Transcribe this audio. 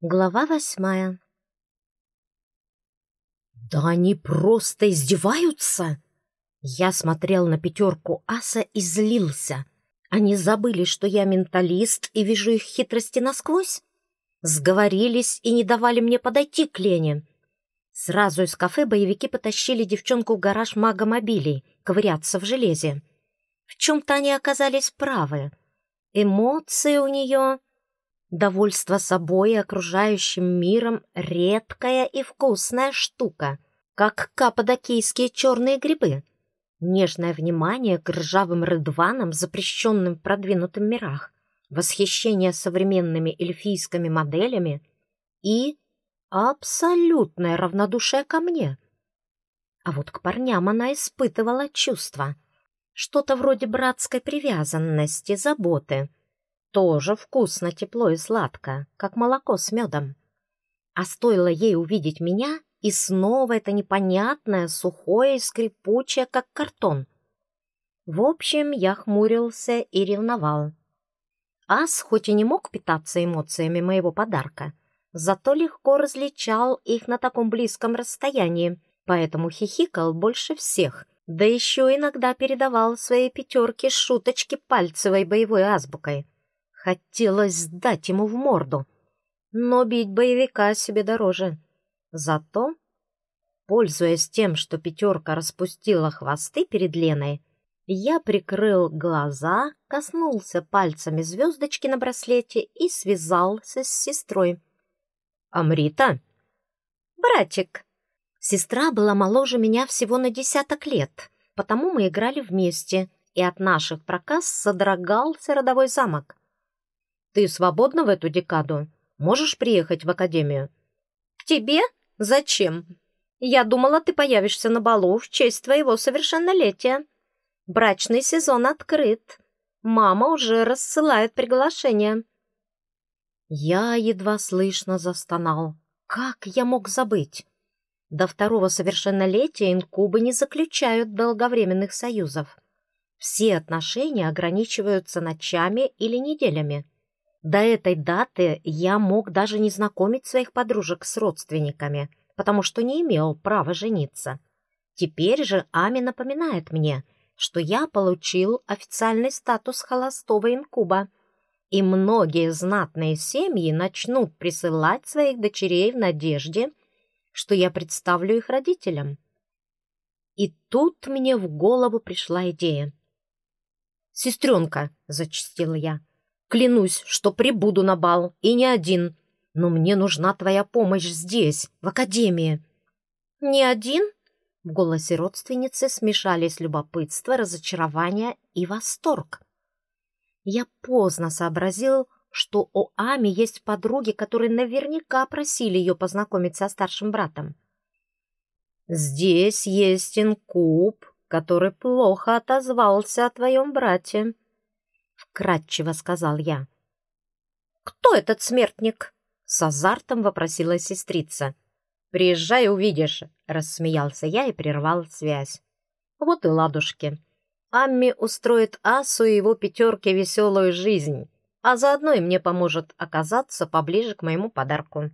Глава восьмая. «Да они просто издеваются!» Я смотрел на пятерку аса и злился. Они забыли, что я менталист и вижу их хитрости насквозь? Сговорились и не давали мне подойти к Лене. Сразу из кафе боевики потащили девчонку в гараж магомобилей, ковыряться в железе. В чем-то они оказались правы. Эмоции у нее Довольство собой и окружающим миром — редкая и вкусная штука, как каппадокийские черные грибы. Нежное внимание к ржавым рыдванам, запрещенным в продвинутых мирах, восхищение современными эльфийскими моделями и абсолютное равнодушие ко мне. А вот к парням она испытывала чувства. Что-то вроде братской привязанности, заботы — тоже вкусно, тепло и сладко, как молоко с медом. А стоило ей увидеть меня, и снова это непонятное, сухое и скрипучее, как картон. В общем, я хмурился и ревновал. Ас хоть и не мог питаться эмоциями моего подарка, зато легко различал их на таком близком расстоянии, поэтому хихикал больше всех, да еще иногда передавал своей пятерке шуточки пальцевой боевой азбукой — Хотелось сдать ему в морду, но бить боевика себе дороже. Зато, пользуясь тем, что пятерка распустила хвосты перед Леной, я прикрыл глаза, коснулся пальцами звездочки на браслете и связался с сестрой. «Амрита?» «Братик». Сестра была моложе меня всего на десяток лет, потому мы играли вместе, и от наших проказ содрогался родовой замок. Ты свободна в эту декаду? Можешь приехать в академию?» «К тебе? Зачем? Я думала, ты появишься на балу в честь твоего совершеннолетия. Брачный сезон открыт. Мама уже рассылает приглашение». Я едва слышно застонал. «Как я мог забыть?» До второго совершеннолетия инкубы не заключают долговременных союзов. Все отношения ограничиваются ночами или неделями. До этой даты я мог даже не знакомить своих подружек с родственниками, потому что не имел права жениться. Теперь же Ами напоминает мне, что я получил официальный статус холостого инкуба, и многие знатные семьи начнут присылать своих дочерей в надежде, что я представлю их родителям. И тут мне в голову пришла идея. «Сестренка», — зачастила я, Клянусь, что прибуду на бал, и не один. Но мне нужна твоя помощь здесь, в академии». «Не один?» В голосе родственницы смешались любопытство, разочарование и восторг. Я поздно сообразил, что у Ами есть подруги, которые наверняка просили ее познакомить со старшим братом. «Здесь есть инкуб, который плохо отозвался о твоем брате», вкратчиво сказал я. «Кто этот смертник?» — с азартом вопросила сестрица. «Приезжай, увидишь», — рассмеялся я и прервал связь. «Вот и ладушки. Амми устроит Асу и его пятерке веселую жизнь, а заодно и мне поможет оказаться поближе к моему подарку».